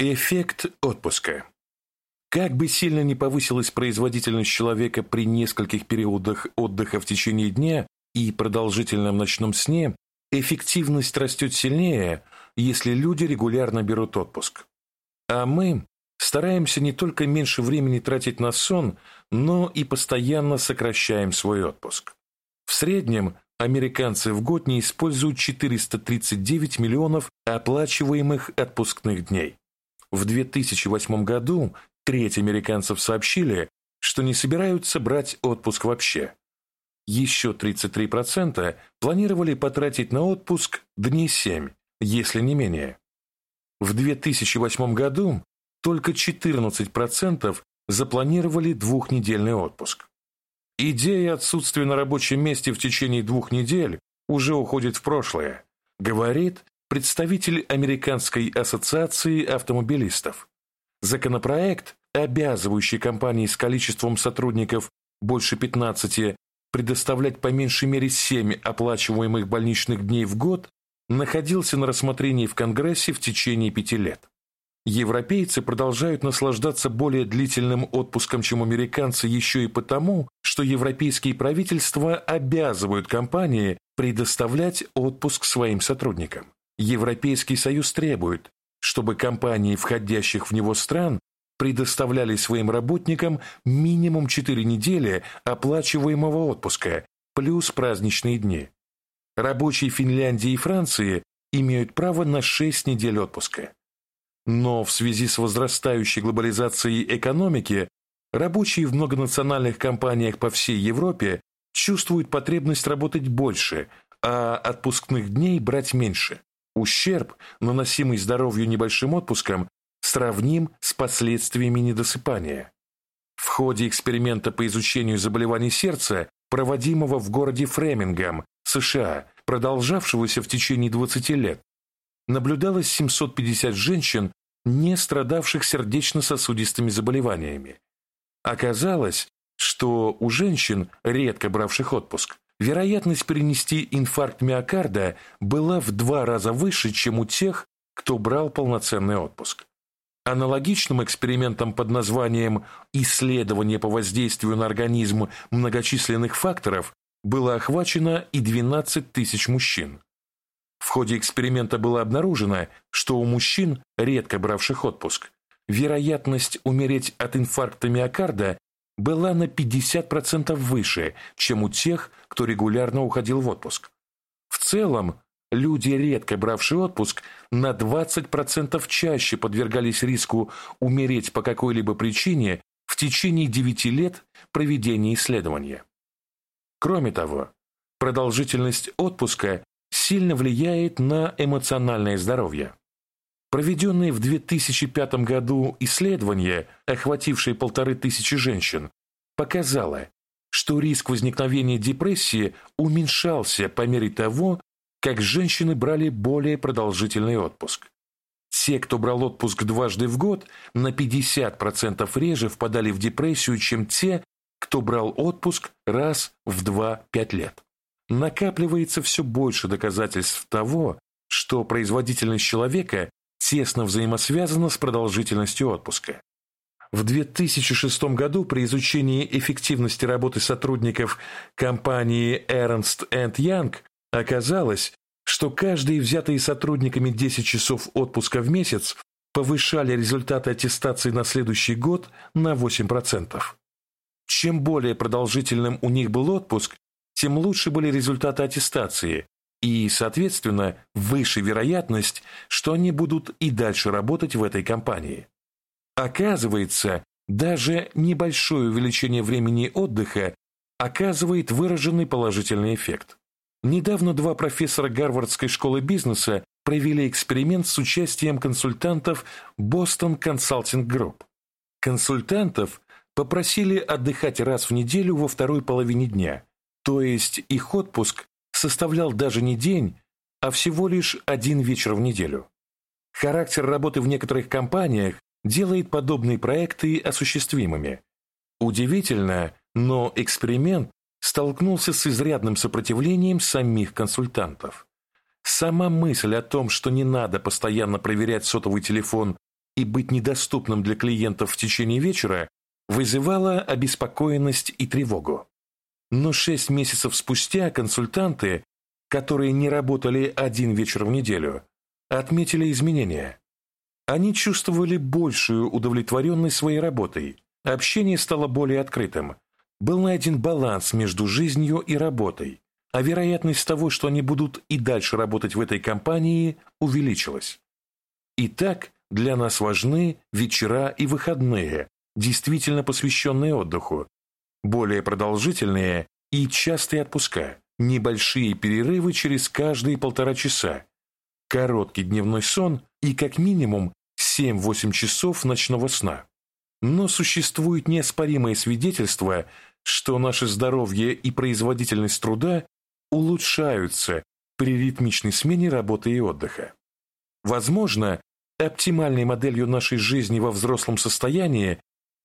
Эффект отпуска. Как бы сильно ни повысилась производительность человека при нескольких периодах отдыха в течение дня и продолжительном ночном сне, эффективность растет сильнее, если люди регулярно берут отпуск. А мы стараемся не только меньше времени тратить на сон, но и постоянно сокращаем свой отпуск. В среднем американцы в год не используют 439 миллионов оплачиваемых отпускных дней. В 2008 году треть американцев сообщили, что не собираются брать отпуск вообще. Еще 33% планировали потратить на отпуск дней 7, если не менее. В 2008 году только 14% запланировали двухнедельный отпуск. Идея отсутствия на рабочем месте в течение двух недель уже уходит в прошлое, говорит представитель Американской ассоциации автомобилистов. Законопроект, обязывающий компании с количеством сотрудников больше 15 предоставлять по меньшей мере 7 оплачиваемых больничных дней в год, находился на рассмотрении в Конгрессе в течение пяти лет. Европейцы продолжают наслаждаться более длительным отпуском, чем американцы, еще и потому, что европейские правительства обязывают компании предоставлять отпуск своим сотрудникам. Европейский Союз требует, чтобы компании, входящих в него стран, предоставляли своим работникам минимум 4 недели оплачиваемого отпуска плюс праздничные дни. Рабочие Финляндии и Франции имеют право на 6 недель отпуска. Но в связи с возрастающей глобализацией экономики рабочие в многонациональных компаниях по всей Европе чувствуют потребность работать больше, а отпускных дней брать меньше. Ущерб, наносимый здоровью небольшим отпуском, сравним с последствиями недосыпания. В ходе эксперимента по изучению заболеваний сердца, проводимого в городе Фремингем, США, продолжавшегося в течение 20 лет, наблюдалось 750 женщин, не страдавших сердечно-сосудистыми заболеваниями. Оказалось, что у женщин, редко бравших отпуск, вероятность перенести инфаркт миокарда была в два раза выше, чем у тех, кто брал полноценный отпуск. Аналогичным экспериментом под названием «Исследование по воздействию на организм многочисленных факторов» было охвачено и 12 тысяч мужчин. В ходе эксперимента было обнаружено, что у мужчин, редко бравших отпуск, вероятность умереть от инфаркта миокарда была на 50% выше, чем у тех, кто регулярно уходил в отпуск. В целом, люди, редко бравшие отпуск, на 20% чаще подвергались риску умереть по какой-либо причине в течение 9 лет проведения исследования. Кроме того, продолжительность отпуска сильно влияет на эмоциональное здоровье. Проведенные в 2005 году исследование, охватившее полторы тысячи женщин, показало, что риск возникновения депрессии уменьшался по мере того, как женщины брали более продолжительный отпуск. Те, кто брал отпуск дважды в год, на 50% реже впадали в депрессию, чем те, кто брал отпуск раз в 2-5 лет. Накапливается все больше доказательств того, что производительность человека тесно взаимосвязана с продолжительностью отпуска. В 2006 году при изучении эффективности работы сотрудников компании Ernst Young оказалось, что каждые взятые сотрудниками 10 часов отпуска в месяц повышали результаты аттестации на следующий год на 8%. Чем более продолжительным у них был отпуск, тем лучше были результаты аттестации, и, соответственно, выше вероятность, что они будут и дальше работать в этой компании. Оказывается, даже небольшое увеличение времени отдыха оказывает выраженный положительный эффект. Недавно два профессора Гарвардской школы бизнеса провели эксперимент с участием консультантов Boston Consulting Group. Консультантов попросили отдыхать раз в неделю во второй половине дня, то есть их отпуск составлял даже не день, а всего лишь один вечер в неделю. Характер работы в некоторых компаниях делает подобные проекты осуществимыми. Удивительно, но эксперимент столкнулся с изрядным сопротивлением самих консультантов. Сама мысль о том, что не надо постоянно проверять сотовый телефон и быть недоступным для клиентов в течение вечера вызывало обеспокоенность и тревогу. Но шесть месяцев спустя консультанты, которые не работали один вечер в неделю, отметили изменения. Они чувствовали большую удовлетворенность своей работой, общение стало более открытым, был найден баланс между жизнью и работой, а вероятность того, что они будут и дальше работать в этой компании, увеличилась. Итак, для нас важны вечера и выходные, действительно посвященные отдыху, более продолжительные и частые отпуска, небольшие перерывы через каждые полтора часа, короткий дневной сон и как минимум 7-8 часов ночного сна. Но существует неоспоримое свидетельство, что наше здоровье и производительность труда улучшаются при ритмичной смене работы и отдыха. Возможно, оптимальной моделью нашей жизни во взрослом состоянии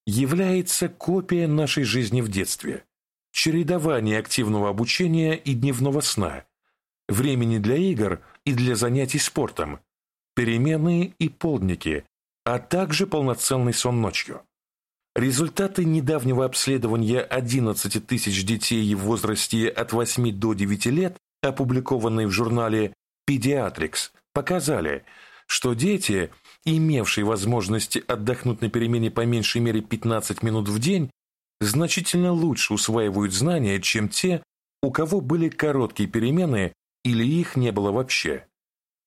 является копия нашей жизни в детстве, чередование активного обучения и дневного сна, времени для игр и для занятий спортом, переменные и полдники, а также полноценный сон ночью. Результаты недавнего обследования 11 тысяч детей в возрасте от 8 до 9 лет, опубликованные в журнале Pediatrics, показали, что дети, имевшие возможность отдохнуть на перемене по меньшей мере 15 минут в день, значительно лучше усваивают знания, чем те, у кого были короткие перемены или их не было вообще.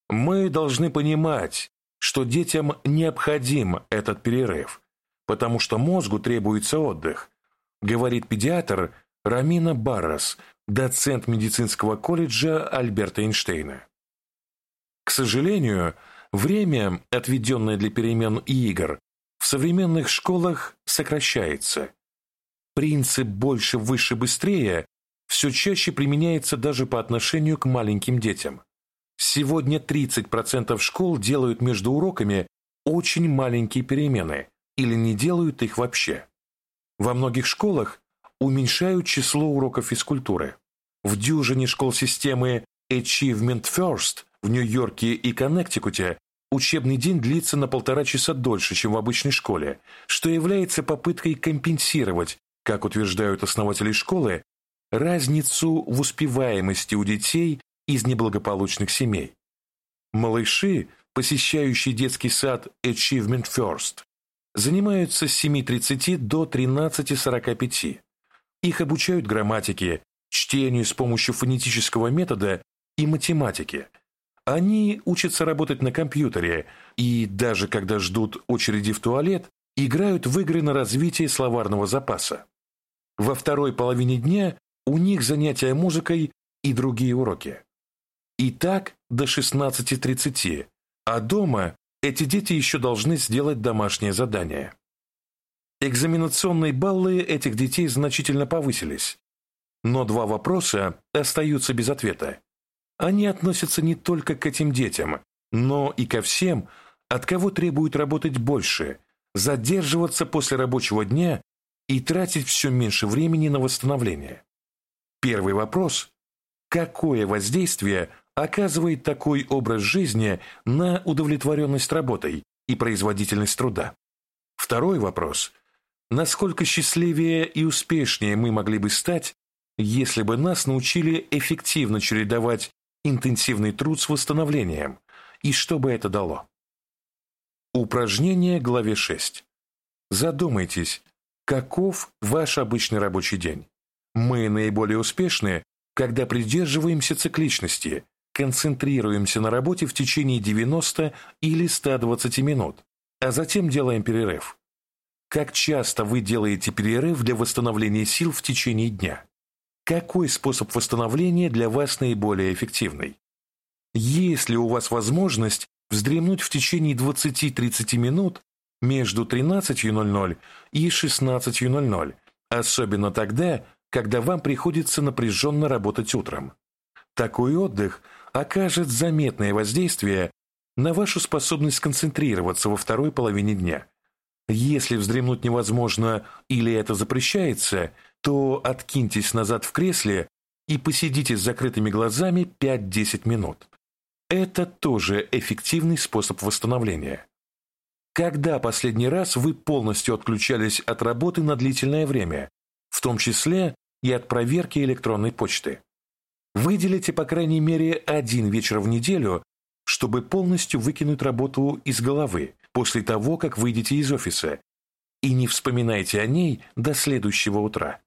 Мы должны понимать, что детям необходим этот перерыв – потому что мозгу требуется отдых, говорит педиатр Рамина Баррас, доцент медицинского колледжа Альберта Эйнштейна. К сожалению, время, отведенное для перемен и игр, в современных школах сокращается. Принцип «больше, выше, быстрее» все чаще применяется даже по отношению к маленьким детям. Сегодня 30% школ делают между уроками очень маленькие перемены, или не делают их вообще. Во многих школах уменьшают число уроков физкультуры. В дюжине школ системы Achievement First в Нью-Йорке и Коннектикуте учебный день длится на полтора часа дольше, чем в обычной школе, что является попыткой компенсировать, как утверждают основатели школы, разницу в успеваемости у детей из неблагополучных семей. Малыши, посещающие детский сад Achievement First, занимаются с 7.30 до 13.45. Их обучают грамматике, чтению с помощью фонетического метода и математике. Они учатся работать на компьютере и, даже когда ждут очереди в туалет, играют в игры на развитие словарного запаса. Во второй половине дня у них занятия музыкой и другие уроки. И так до 16.30, а дома эти дети еще должны сделать домашнее задание. Экзаменационные баллы этих детей значительно повысились, но два вопроса остаются без ответа. Они относятся не только к этим детям, но и ко всем, от кого требуют работать больше, задерживаться после рабочего дня и тратить все меньше времени на восстановление. Первый вопрос – какое воздействие оказывает такой образ жизни на удовлетворенность работой и производительность труда? Второй вопрос – насколько счастливее и успешнее мы могли бы стать, если бы нас научили эффективно чередовать интенсивный труд с восстановлением, и что бы это дало? Упражнение главе 6. Задумайтесь, каков ваш обычный рабочий день? Мы наиболее успешны, когда придерживаемся цикличности, концентрируемся на работе в течение 90 или 120 минут, а затем делаем перерыв. Как часто вы делаете перерыв для восстановления сил в течение дня? Какой способ восстановления для вас наиболее эффективный? Есть ли у вас возможность вздремнуть в течение 20-30 минут между 13.00 и 16.00, особенно тогда, когда вам приходится напряженно работать утром? Такой отдых – окажет заметное воздействие на вашу способность сконцентрироваться во второй половине дня. Если вздремнуть невозможно или это запрещается, то откиньтесь назад в кресле и посидите с закрытыми глазами 5-10 минут. Это тоже эффективный способ восстановления. Когда последний раз вы полностью отключались от работы на длительное время, в том числе и от проверки электронной почты? Выделите, по крайней мере, один вечер в неделю, чтобы полностью выкинуть работу из головы после того, как выйдете из офиса, и не вспоминайте о ней до следующего утра.